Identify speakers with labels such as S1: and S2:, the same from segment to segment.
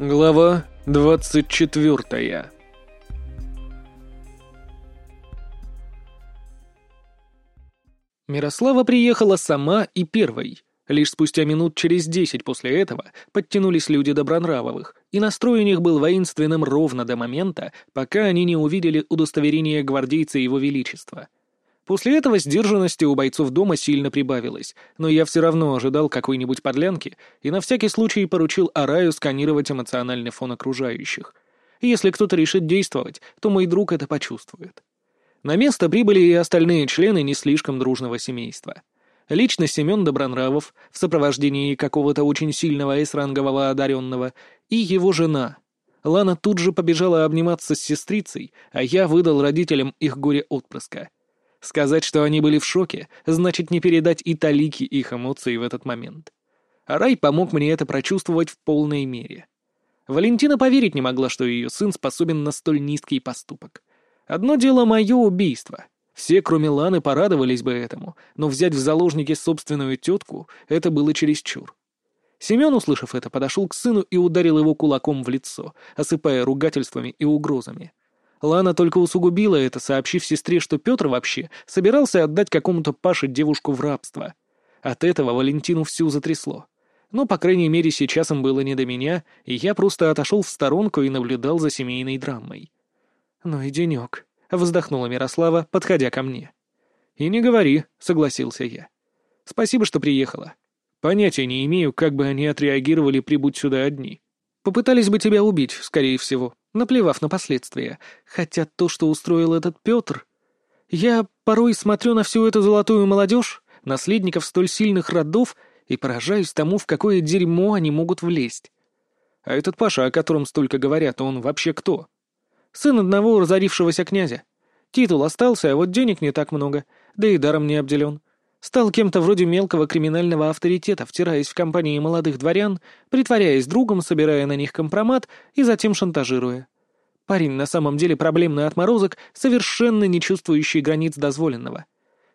S1: Глава двадцать четвертая Мирослава приехала сама и первой. Лишь спустя минут через десять после этого подтянулись люди добронравовых, и настрой у них был воинственным ровно до момента, пока они не увидели удостоверение гвардейца Его Величества — После этого сдержанности у бойцов дома сильно прибавилось, но я все равно ожидал какой-нибудь подлянки и на всякий случай поручил Араю сканировать эмоциональный фон окружающих. Если кто-то решит действовать, то мой друг это почувствует. На место прибыли и остальные члены не слишком дружного семейства. Лично Семен Добронравов в сопровождении какого-то очень сильного эсрангового одаренного и его жена. Лана тут же побежала обниматься с сестрицей, а я выдал родителям их горе-отпрыска — Сказать, что они были в шоке, значит не передать и талики их эмоций в этот момент. Рай помог мне это прочувствовать в полной мере. Валентина поверить не могла, что ее сын способен на столь низкий поступок. Одно дело мое убийство. Все, кроме Ланы, порадовались бы этому, но взять в заложники собственную тетку — это было чересчур. Семен, услышав это, подошел к сыну и ударил его кулаком в лицо, осыпая ругательствами и угрозами. Лана только усугубила это, сообщив сестре, что Петр вообще собирался отдать какому-то Паше девушку в рабство. От этого Валентину всю затрясло. Но, по крайней мере, сейчас им было не до меня, и я просто отошел в сторонку и наблюдал за семейной драмой. «Ну и денек», — вздохнула Мирослава, подходя ко мне. «И не говори», — согласился я. «Спасибо, что приехала. Понятия не имею, как бы они отреагировали, прибудь сюда одни. Попытались бы тебя убить, скорее всего наплевав на последствия, хотя то, что устроил этот Петр... Я порой смотрю на всю эту золотую молодежь, наследников столь сильных родов, и поражаюсь тому, в какое дерьмо они могут влезть. А этот Паша, о котором столько говорят, он вообще кто? Сын одного разорившегося князя. Титул остался, а вот денег не так много, да и даром не обделен. Стал кем-то вроде мелкого криминального авторитета, втираясь в компании молодых дворян, притворяясь другом, собирая на них компромат и затем шантажируя. Парень на самом деле проблемный отморозок, совершенно не чувствующий границ дозволенного.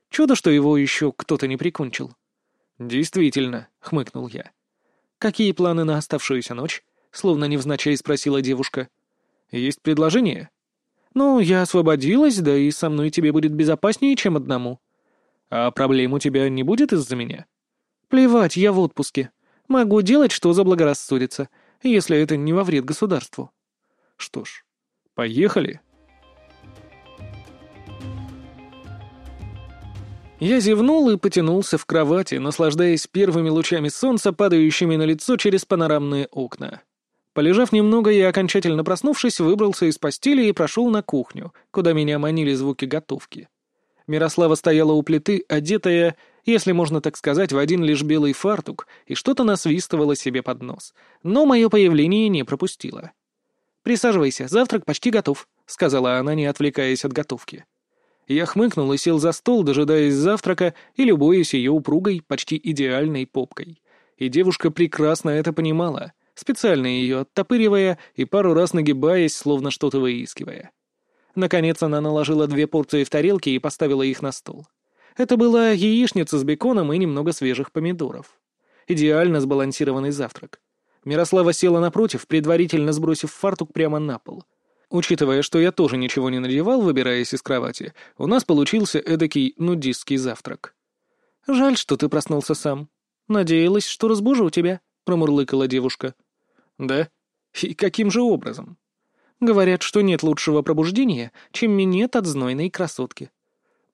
S1: Чудо, что его еще кто-то не прикончил. «Действительно», — хмыкнул я. «Какие планы на оставшуюся ночь?» — словно невзначай спросила девушка. «Есть предложение?» «Ну, я освободилась, да и со мной тебе будет безопаснее, чем одному». А проблем у тебя не будет из-за меня? Плевать, я в отпуске. Могу делать, что заблагорассудится, если это не во вред государству. Что ж, поехали. Я зевнул и потянулся в кровати, наслаждаясь первыми лучами солнца, падающими на лицо через панорамные окна. Полежав немного и окончательно проснувшись, выбрался из постели и прошел на кухню, куда меня манили звуки готовки. Мирослава стояла у плиты, одетая, если можно так сказать, в один лишь белый фартук, и что-то насвистывала себе под нос. Но мое появление не пропустила. «Присаживайся, завтрак почти готов», — сказала она, не отвлекаясь от готовки. Я хмыкнул и сел за стол, дожидаясь завтрака и любуясь ее упругой, почти идеальной попкой. И девушка прекрасно это понимала, специально ее оттопыривая и пару раз нагибаясь, словно что-то выискивая. Наконец она наложила две порции в тарелки и поставила их на стол. Это была яичница с беконом и немного свежих помидоров. Идеально сбалансированный завтрак. Мирослава села напротив, предварительно сбросив фартук прямо на пол. Учитывая, что я тоже ничего не надевал, выбираясь из кровати, у нас получился эдакий нудистский завтрак. «Жаль, что ты проснулся сам. Надеялась, что разбужу тебя», — промурлыкала девушка. «Да? И каким же образом?» Говорят, что нет лучшего пробуждения, чем минет от знойной красотки.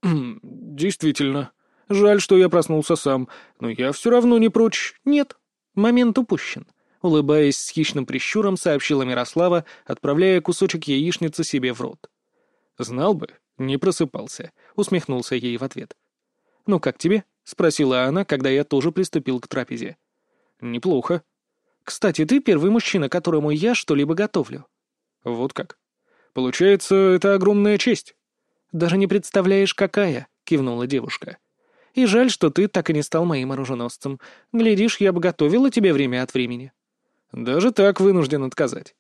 S1: «Действительно. Жаль, что я проснулся сам, но я все равно не прочь. Нет. Момент упущен», — улыбаясь с хищным прищуром, сообщила Мирослава, отправляя кусочек яичницы себе в рот. «Знал бы, не просыпался», — усмехнулся ей в ответ. «Ну как тебе?» — спросила она, когда я тоже приступил к трапезе. «Неплохо». «Кстати, ты первый мужчина, которому я что-либо готовлю». «Вот как. Получается, это огромная честь». «Даже не представляешь, какая», — кивнула девушка. «И жаль, что ты так и не стал моим оруженосцем. Глядишь, я бы готовила тебе время от времени». «Даже так вынужден отказать».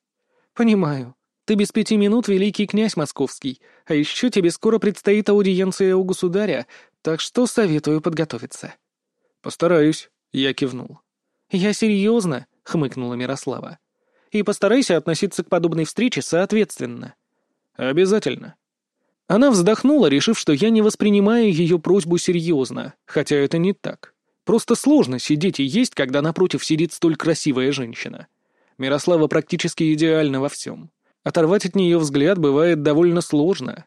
S1: «Понимаю. Ты без пяти минут великий князь московский, а еще тебе скоро предстоит аудиенция у государя, так что советую подготовиться». «Постараюсь», — я кивнул. «Я серьезно», — хмыкнула Мирослава. И постарайся относиться к подобной встрече соответственно». «Обязательно». Она вздохнула, решив, что я не воспринимаю ее просьбу серьезно, хотя это не так. Просто сложно сидеть и есть, когда напротив сидит столь красивая женщина. Мирослава практически идеальна во всем. Оторвать от нее взгляд бывает довольно сложно.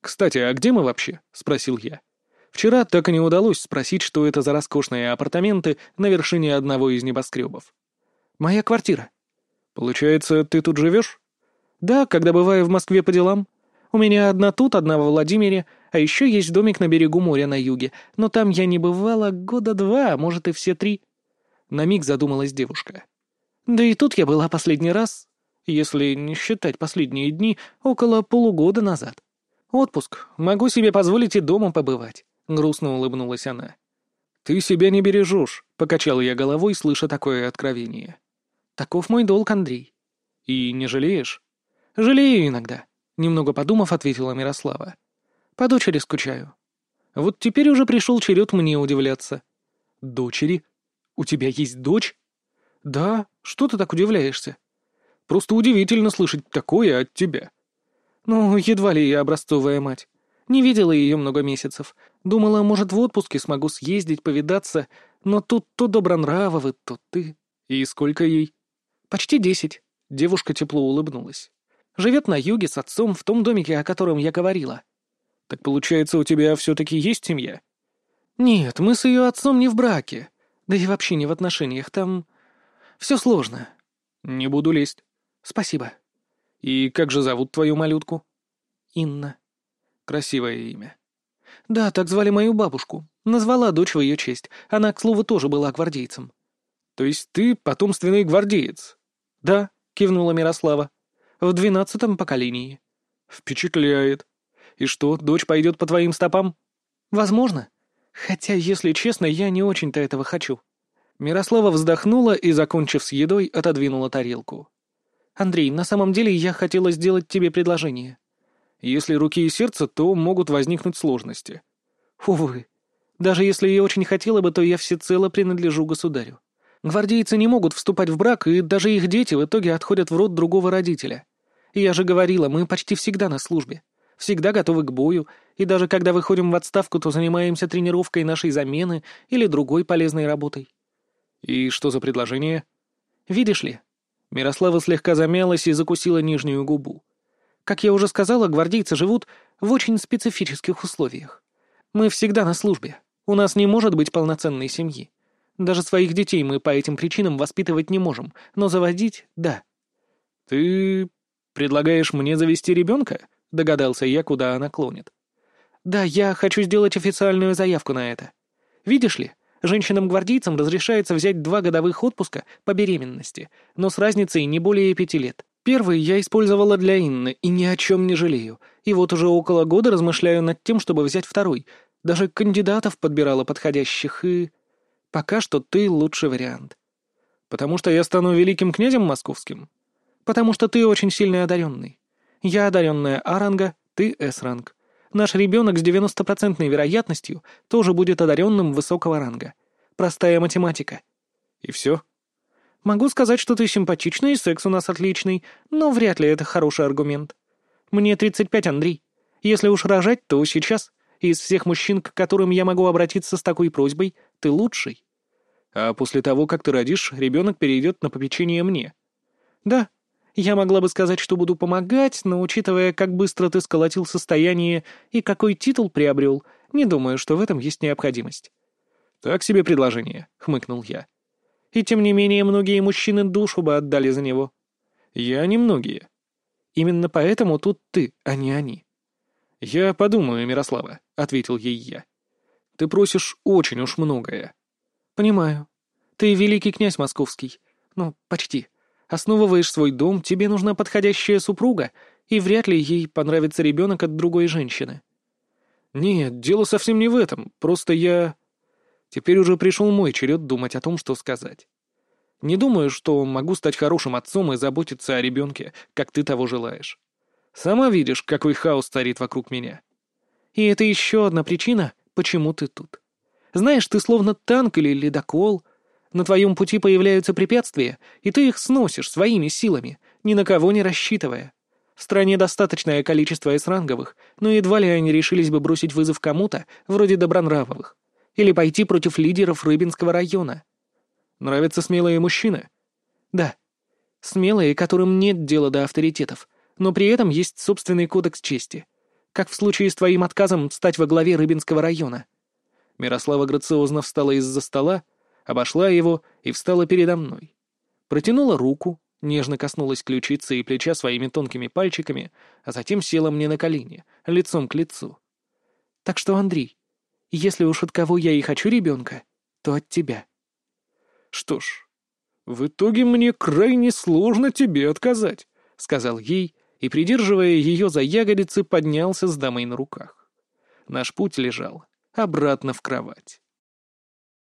S1: «Кстати, а где мы вообще?» — спросил я. Вчера так и не удалось спросить, что это за роскошные апартаменты на вершине одного из небоскребов. «Моя квартира». «Получается, ты тут живешь?» «Да, когда бываю в Москве по делам. У меня одна тут, одна во Владимире, а еще есть домик на берегу моря на юге, но там я не бывала года два, а может и все три». На миг задумалась девушка. «Да и тут я была последний раз, если не считать последние дни, около полугода назад. Отпуск. Могу себе позволить и дома побывать», — грустно улыбнулась она. «Ты себя не бережешь», — покачал я головой, слыша такое откровение. «Таков мой долг, Андрей». «И не жалеешь?» «Жалею иногда», — немного подумав, ответила Мирослава. «По дочери скучаю». Вот теперь уже пришел черед мне удивляться. «Дочери? У тебя есть дочь?» «Да, что ты так удивляешься?» Просто удивительно слышать такое от тебя». «Ну, едва ли я образцовая мать. Не видела ее много месяцев. Думала, может, в отпуске смогу съездить, повидаться, но тут то Добронравовы, то ты. И сколько ей?» «Почти десять». Девушка тепло улыбнулась. «Живет на юге с отцом в том домике, о котором я говорила». «Так получается, у тебя все-таки есть семья?» «Нет, мы с ее отцом не в браке. Да и вообще не в отношениях. Там все сложно». «Не буду лезть». «Спасибо». «И как же зовут твою малютку?» «Инна». «Красивое имя». «Да, так звали мою бабушку. Назвала дочь в ее честь. Она, к слову, тоже была гвардейцем». «То есть ты потомственный гвардеец?» «Да», — кивнула Мирослава. «В двенадцатом поколении». «Впечатляет. И что, дочь пойдет по твоим стопам?» «Возможно. Хотя, если честно, я не очень-то этого хочу». Мирослава вздохнула и, закончив с едой, отодвинула тарелку. «Андрей, на самом деле я хотела сделать тебе предложение». «Если руки и сердце, то могут возникнуть сложности». «Увы. Даже если я очень хотела бы, то я всецело принадлежу государю. Гвардейцы не могут вступать в брак, и даже их дети в итоге отходят в род другого родителя. Я же говорила, мы почти всегда на службе. Всегда готовы к бою, и даже когда выходим в отставку, то занимаемся тренировкой нашей замены или другой полезной работой».
S2: «И что за предложение?»
S1: «Видишь ли, Мирослава слегка замялась и закусила нижнюю губу. Как я уже сказала, гвардейцы живут в очень специфических условиях. Мы всегда на службе. У нас не может быть полноценной семьи. Даже своих детей мы по этим причинам воспитывать не можем, но заводить — да.
S2: «Ты предлагаешь мне завести ребенка?» — догадался я, куда она клонит.
S1: «Да, я хочу сделать официальную заявку на это. Видишь ли, Женщинам-гвардейцам разрешается взять два годовых отпуска по беременности, но с разницей не более пяти лет. Первый я использовала для Инны и ни о чем не жалею. И вот уже около года размышляю над тем, чтобы взять второй. Даже кандидатов подбирала подходящих, и... Пока что ты лучший вариант.
S2: Потому что я стану великим князем московским?
S1: Потому что ты очень сильно одаренный. Я одаренная А-ранга, ты С-ранг наш ребенок с 90% вероятностью тоже будет одаренным высокого ранга. Простая математика.
S2: И все?
S1: Могу сказать, что ты симпатичный и секс у нас отличный, но вряд ли это хороший аргумент. Мне 35, Андрей. Если уж рожать, то сейчас. Из всех мужчин, к которым я могу обратиться с такой просьбой, ты лучший.
S2: А после того, как ты родишь, ребенок перейдет на попечение мне.
S1: Да, я могла бы сказать, что буду помогать, но учитывая, как быстро ты сколотил состояние и какой титул приобрел, не думаю, что в этом есть необходимость».
S2: «Так себе предложение», — хмыкнул я.
S1: «И тем не менее, многие мужчины душу бы отдали за него».
S2: «Я не многие».
S1: «Именно поэтому тут ты, а не они».
S2: «Я подумаю, Мирослава», — ответил ей я. «Ты просишь очень уж многое».
S1: «Понимаю. Ты великий князь московский. Ну, почти». Основываешь свой дом, тебе нужна подходящая супруга, и вряд ли ей понравится ребенок от другой женщины.
S2: Нет, дело совсем не в этом, просто я... Теперь уже пришел мой черед думать о том, что сказать. Не думаю, что могу стать хорошим отцом и заботиться о ребенке, как ты того желаешь. Сама видишь, какой хаос царит вокруг меня.
S1: И это еще одна причина, почему ты тут. Знаешь, ты словно танк или ледокол — На твоем пути появляются препятствия, и ты их сносишь своими силами, ни на кого не рассчитывая. В стране достаточное количество эсранговых, но едва ли они решились бы бросить вызов кому-то, вроде Добронравовых, или пойти против лидеров Рыбинского района.
S2: Нравятся смелые мужчины?
S1: Да. Смелые, которым нет дела до авторитетов, но при этом есть собственный кодекс чести. Как в случае с твоим отказом стать во главе Рыбинского района.
S2: Мирослава грациозно встала из-за стола, обошла его и встала передо мной. Протянула руку, нежно коснулась ключицы и плеча своими тонкими пальчиками, а затем села мне на колени, лицом к лицу.
S1: «Так что, Андрей, если уж от кого я и хочу ребенка, то от тебя».
S2: «Что ж, в итоге мне крайне сложно тебе отказать», — сказал ей, и, придерживая ее за ягодицы, поднялся с дамой на руках. Наш путь лежал обратно в кровать.